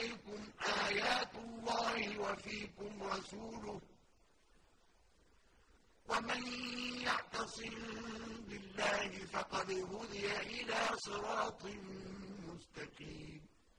عَلَيْكُمْ آيَاتُ اللَّهِ وَفِيكُمْ رَسُولُهُ ۚ. وَمَن يَعْتَصِم بِاللَّهِ فَقَدْ هُدِيَ إِلَىٰ صِرَاطٍ مُّسْتَقِيمٍ